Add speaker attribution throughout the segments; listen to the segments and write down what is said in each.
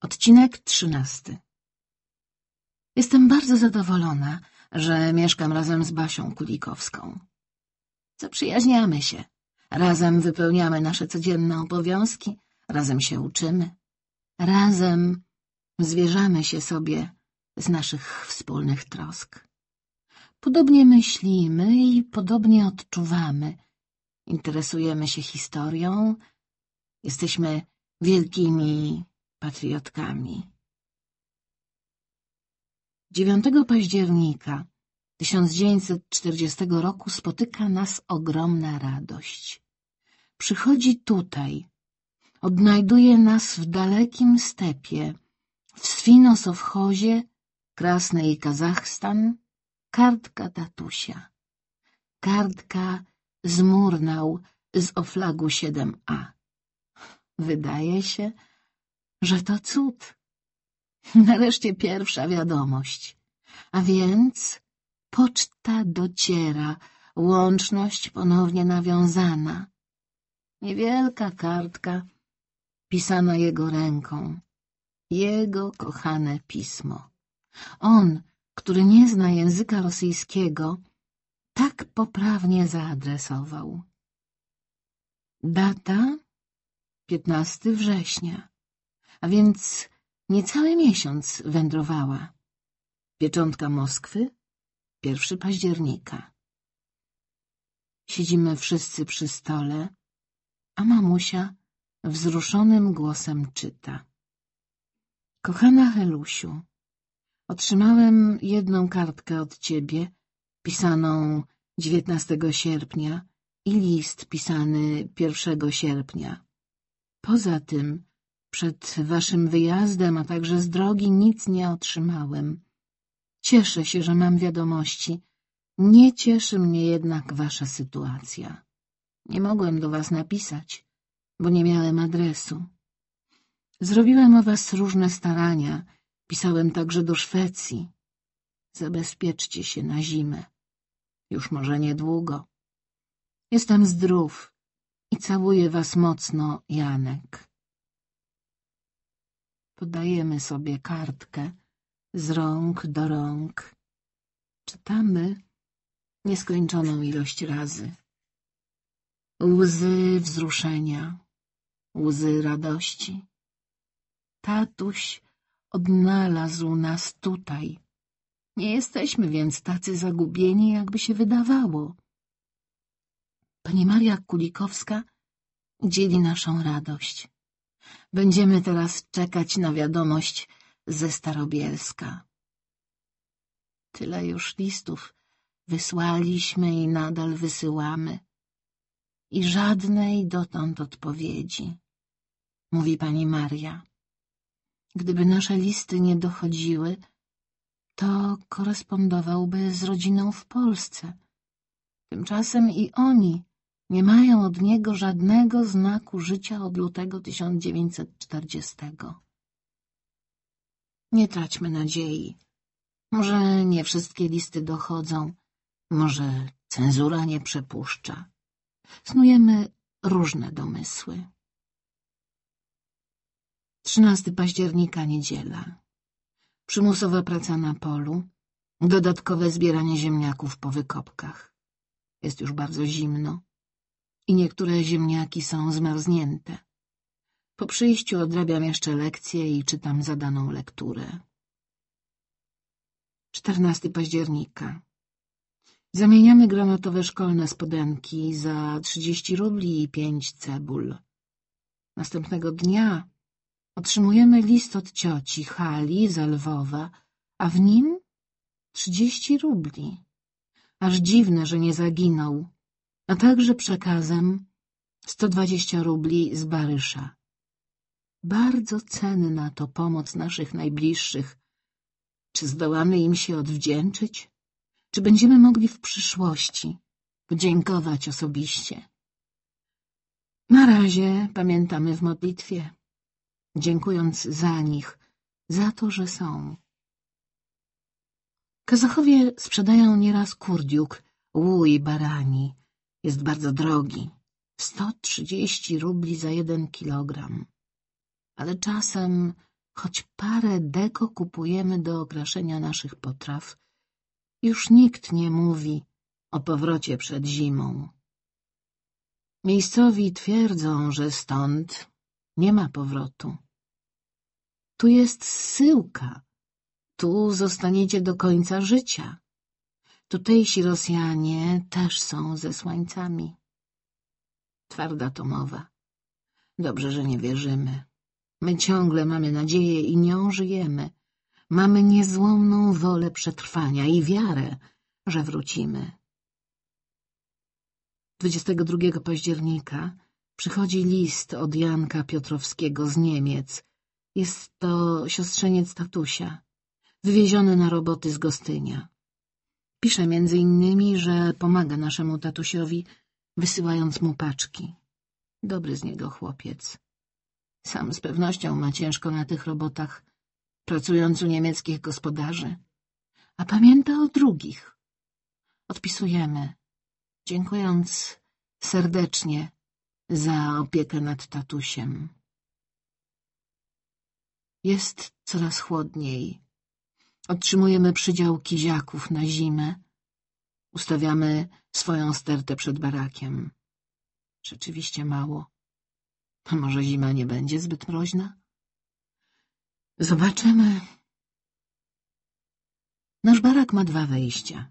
Speaker 1: Odcinek trzynasty Jestem bardzo zadowolona, że mieszkam razem z Basią Kulikowską. Zaprzyjaźniamy się. Razem wypełniamy nasze codzienne obowiązki, razem się uczymy. Razem zwierzamy się sobie z naszych wspólnych trosk. Podobnie myślimy i podobnie odczuwamy. Interesujemy się historią. Jesteśmy wielkimi patriotkami. 9 października 1940 roku spotyka nas ogromna radość. Przychodzi tutaj, odnajduje nas w dalekim stepie, w Swinosowchozie, Krasnej Kazachstan, kartka tatusia. Kartka z Murnał z oflagu 7a. Wydaje się, że to cud. Nareszcie pierwsza wiadomość. A więc poczta dociera, łączność ponownie nawiązana. Niewielka kartka, pisana jego ręką. Jego kochane pismo. On, który nie zna języka rosyjskiego, tak poprawnie zaadresował. Data 15 września, a więc niecały miesiąc wędrowała. Pieczątka Moskwy 1 października. Siedzimy wszyscy przy stole, a mamusia wzruszonym głosem czyta. Kochana Helusiu, otrzymałem jedną kartkę od ciebie, pisaną 19 sierpnia i list pisany 1 sierpnia. Poza tym, przed waszym wyjazdem, a także z drogi nic nie otrzymałem. Cieszę się, że mam wiadomości. Nie cieszy mnie jednak wasza sytuacja. Nie mogłem do was napisać, bo nie miałem adresu. Zrobiłem o was różne starania. Pisałem także do Szwecji. Zabezpieczcie się na zimę. Już może niedługo. Jestem zdrów i całuję was mocno, Janek. Podajemy sobie kartkę z rąk do rąk. Czytamy nieskończoną ilość razy. Łzy wzruszenia, łzy radości. Tatuś odnalazł nas tutaj. Nie jesteśmy więc tacy zagubieni, jakby się wydawało. Pani Maria Kulikowska dzieli naszą radość. Będziemy teraz czekać na wiadomość ze Starobielska. Tyle już listów wysłaliśmy i nadal wysyłamy. I żadnej dotąd odpowiedzi, mówi pani Maria. Gdyby nasze listy nie dochodziły, to korespondowałby z rodziną w Polsce. Tymczasem i oni nie mają od niego żadnego znaku życia od lutego 1940. Nie traćmy nadziei. Może nie wszystkie listy dochodzą, może cenzura nie przepuszcza. Snujemy różne domysły. 13 października, niedziela. Przymusowa praca na polu, dodatkowe zbieranie ziemniaków po wykopkach. Jest już bardzo zimno i niektóre ziemniaki są zmarznięte. Po przyjściu odrabiam jeszcze lekcje i czytam zadaną lekturę. 14 października. Zamieniamy granatowe szkolne spodenki za 30 rubli i 5 cebul. Następnego dnia otrzymujemy list od cioci Hali z Lwowa, a w nim 30 rubli. Aż dziwne, że nie zaginął, a także przekazem 120 rubli z Barysza. Bardzo cenna to pomoc naszych najbliższych. Czy zdołamy im się odwdzięczyć? Czy będziemy mogli w przyszłości podziękować osobiście? Na razie pamiętamy w modlitwie, dziękując za nich, za to, że są. Kazachowie sprzedają nieraz kurdiuk, łój barani. Jest bardzo drogi. Sto trzydzieści rubli za jeden kilogram ale czasem choć parę deko kupujemy do okraszenia naszych potraw, już nikt nie mówi o powrocie przed zimą. Miejscowi twierdzą, że stąd nie ma powrotu. Tu jest zsyłka, tu zostaniecie do końca życia. Tutejsi Rosjanie też są zesłańcami. Twarda to mowa. Dobrze, że nie wierzymy. My ciągle mamy nadzieję i nią żyjemy. Mamy niezłomną wolę przetrwania i wiarę, że wrócimy. 22 października przychodzi list od Janka Piotrowskiego z Niemiec. Jest to siostrzeniec tatusia, wywieziony na roboty z Gostynia. Pisze między innymi, że pomaga naszemu tatusiowi, wysyłając mu paczki. Dobry z niego chłopiec. Sam z pewnością ma ciężko na tych robotach, pracując u niemieckich gospodarzy. A pamięta o drugich. Odpisujemy, dziękując serdecznie za opiekę nad tatusiem. Jest coraz chłodniej. Otrzymujemy przydział kiziaków na zimę. Ustawiamy swoją stertę przed barakiem. Rzeczywiście mało. A może zima nie będzie zbyt mroźna? Zobaczymy. Nasz barak ma dwa wejścia.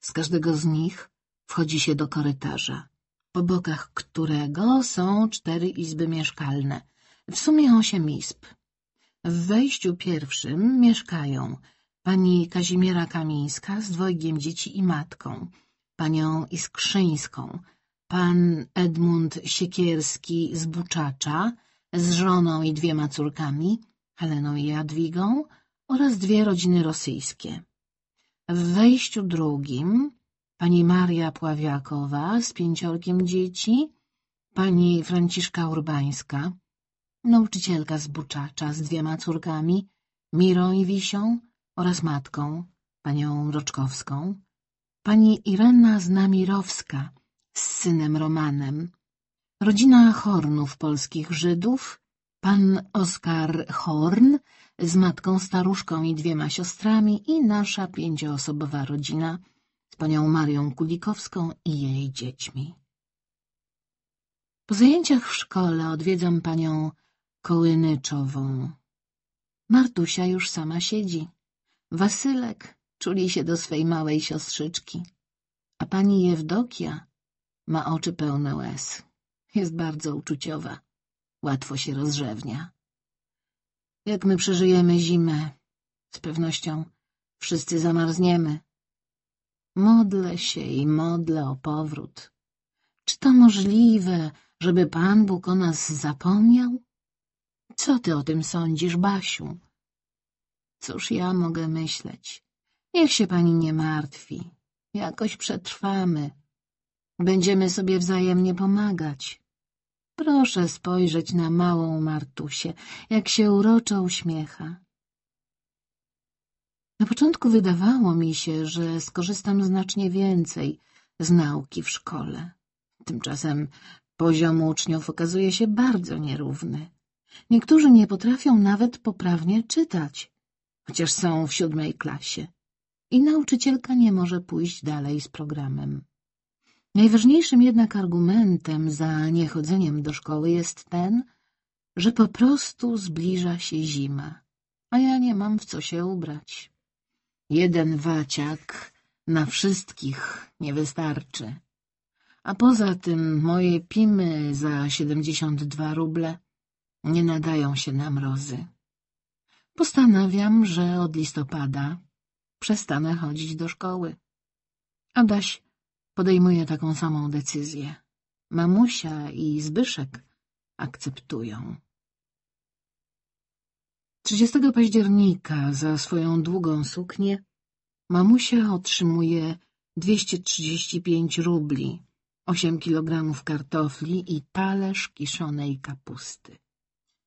Speaker 1: Z każdego z nich wchodzi się do korytarza, po bokach którego są cztery izby mieszkalne, w sumie osiem izb. W wejściu pierwszym mieszkają pani Kazimiera Kamińska z dwojgiem dzieci i matką, panią Iskrzyńską, pan Edmund Siekierski z Buczacza z żoną i dwiema córkami, Heleną i Jadwigą oraz dwie rodziny rosyjskie. W wejściu drugim pani Maria Pławiakowa z pięciorkiem dzieci, pani Franciszka Urbańska, nauczycielka z Buczacza z dwiema córkami, Mirą i Wisią oraz matką, panią Roczkowską, pani Irena Znamirowska z synem Romanem, rodzina Hornów polskich Żydów, pan Oskar Horn z matką staruszką i dwiema siostrami i nasza pięcioosobowa rodzina z panią Marią Kulikowską i jej dziećmi. Po zajęciach w szkole odwiedzam panią Kołynyczową. Martusia już sama siedzi. Wasylek czuli się do swej małej siostrzyczki, a pani Jewdokia ma oczy pełne łez. Jest bardzo uczuciowa. Łatwo się rozrzewnia. Jak my przeżyjemy zimę? Z pewnością wszyscy zamarzniemy. Modlę się i modlę o powrót. Czy to możliwe, żeby Pan Bóg o nas zapomniał? Co ty o tym sądzisz, Basiu? Cóż ja mogę myśleć? Niech się pani nie martwi. Jakoś przetrwamy. Będziemy sobie wzajemnie pomagać. Proszę spojrzeć na małą Martusię, jak się uroczo uśmiecha. Na początku wydawało mi się, że skorzystam znacznie więcej z nauki w szkole. Tymczasem poziom uczniów okazuje się bardzo nierówny. Niektórzy nie potrafią nawet poprawnie czytać, chociaż są w siódmej klasie. I nauczycielka nie może pójść dalej z programem. Najważniejszym jednak argumentem za niechodzeniem do szkoły jest ten, że po prostu zbliża się zima, a ja nie mam w co się ubrać. Jeden waciak na wszystkich nie wystarczy. A poza tym moje pimy za siedemdziesiąt dwa ruble nie nadają się na mrozy. Postanawiam, że od listopada przestanę chodzić do szkoły. Adaś podejmuje taką samą decyzję. Mamusia i Zbyszek akceptują. 30 października za swoją długą suknię mamusia otrzymuje 235 rubli, 8 kilogramów kartofli i talerz kiszonej kapusty.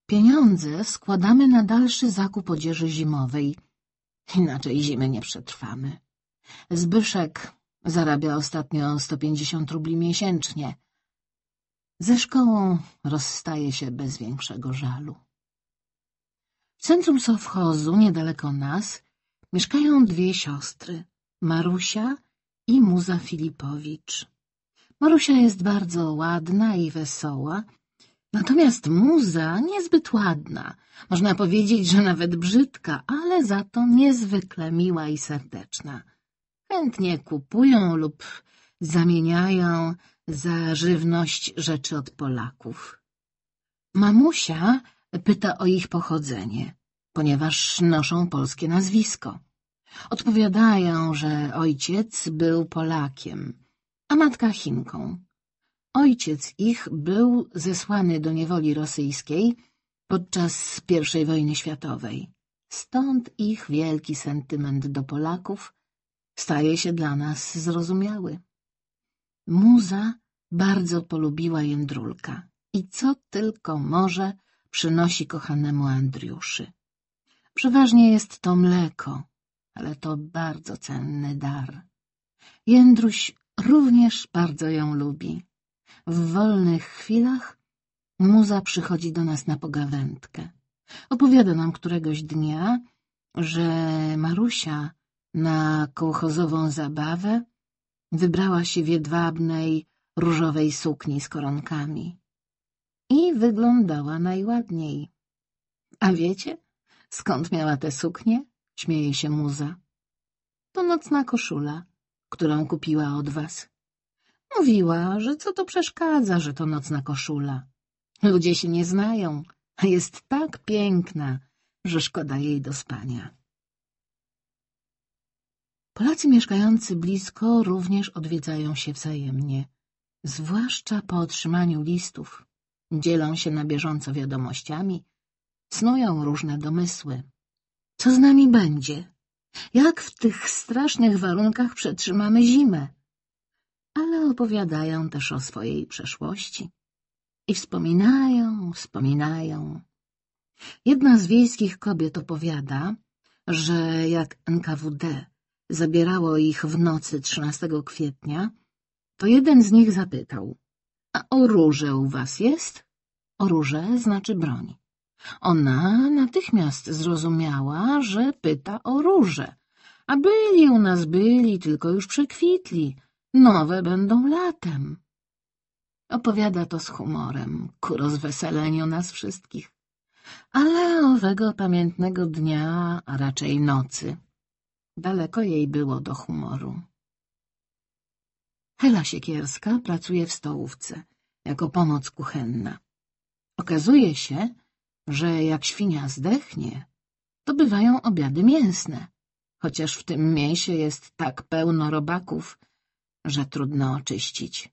Speaker 1: Pieniądze składamy na dalszy zakup odzieży zimowej, inaczej zimy nie przetrwamy. Zbyszek zarabia ostatnio 150 rubli miesięcznie. Ze szkołą rozstaje się bez większego żalu. W centrum sowchozu, niedaleko nas, mieszkają dwie siostry, Marusia i Muza Filipowicz. Marusia jest bardzo ładna i wesoła, natomiast Muza niezbyt ładna, można powiedzieć, że nawet brzydka, ale za to niezwykle miła i serdeczna. Chętnie kupują lub zamieniają za żywność rzeczy od Polaków. Mamusia pyta o ich pochodzenie, ponieważ noszą polskie nazwisko. Odpowiadają, że ojciec był Polakiem, a matka Chinką. Ojciec ich był zesłany do niewoli rosyjskiej podczas I wojny światowej. Stąd ich wielki sentyment do Polaków staje się dla nas zrozumiały. Muza bardzo polubiła jędrulka i co tylko może przynosi kochanemu Andriuszy. Przeważnie jest to mleko, ale to bardzo cenny dar. Jędruś również bardzo ją lubi. W wolnych chwilach muza przychodzi do nas na pogawędkę. Opowiada nam któregoś dnia, że Marusia na kołchozową zabawę wybrała się w jedwabnej, różowej sukni z koronkami. I wyglądała najładniej. A wiecie, skąd miała tę suknię? Śmieje się muza. To nocna koszula, którą kupiła od was. Mówiła, że co to przeszkadza, że to nocna koszula. Ludzie się nie znają, a jest tak piękna, że szkoda jej do spania. Polacy mieszkający blisko również odwiedzają się wzajemnie, zwłaszcza po otrzymaniu listów. Dzielą się na bieżąco wiadomościami, snują różne domysły. Co z nami będzie? Jak w tych strasznych warunkach przetrzymamy zimę? Ale opowiadają też o swojej przeszłości. I wspominają, wspominają. Jedna z wiejskich kobiet opowiada, że jak NKWD zabierało ich w nocy 13 kwietnia, to jeden z nich zapytał, a oróże u was jest? Oróże znaczy broń. Ona natychmiast zrozumiała, że pyta o róże, a byli u nas byli, tylko już przekwitli, nowe będą latem. Opowiada to z humorem, ku rozweseleniu nas wszystkich. Ale owego pamiętnego dnia, a raczej nocy, Daleko jej było do humoru. Hela Siekierska pracuje w stołówce, jako pomoc kuchenna. Okazuje się, że jak świnia zdechnie, to bywają obiady mięsne, chociaż w tym mięsie jest tak pełno robaków, że trudno oczyścić.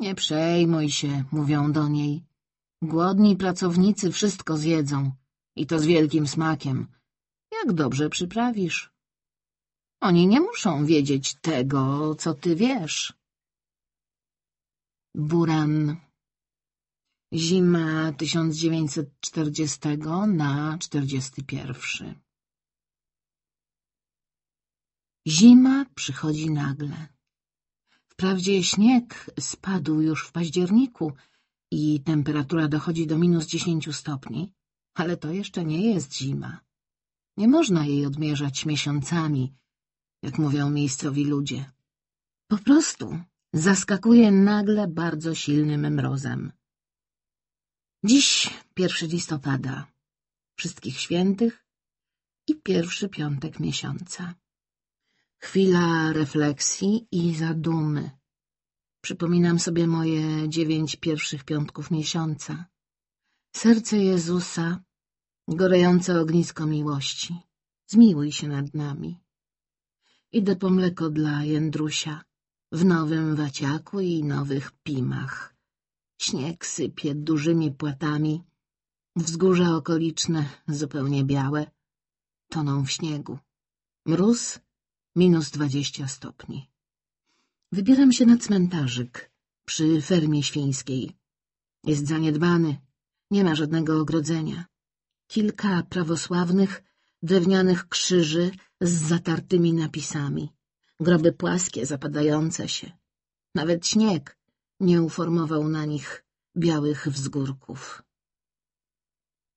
Speaker 1: Nie przejmuj się, mówią do niej. Głodni pracownicy wszystko zjedzą i to z wielkim smakiem. Jak dobrze przyprawisz, oni nie muszą wiedzieć tego, co ty wiesz. Buran Zima 1940 na 41 Zima przychodzi nagle. Wprawdzie śnieg spadł już w październiku i temperatura dochodzi do minus 10 stopni, ale to jeszcze nie jest zima. Nie można jej odmierzać miesiącami, jak mówią miejscowi ludzie. Po prostu zaskakuje nagle bardzo silnym mrozem. Dziś pierwszy listopada, wszystkich świętych i pierwszy piątek miesiąca. Chwila refleksji i zadumy. Przypominam sobie moje dziewięć pierwszych piątków miesiąca. Serce Jezusa, gorejące ognisko miłości. Zmiłuj się nad nami. Idę po mleko dla Jędrusia, w nowym waciaku i nowych pimach. Śnieg sypie dużymi płatami, wzgórza okoliczne, zupełnie białe, toną w śniegu. Mróz minus dwadzieścia stopni. Wybieram się na cmentarzyk przy fermie świńskiej. Jest zaniedbany, nie ma żadnego ogrodzenia. Kilka prawosławnych drewnianych krzyży z zatartymi napisami, groby płaskie, zapadające się. Nawet śnieg nie uformował na nich białych wzgórków.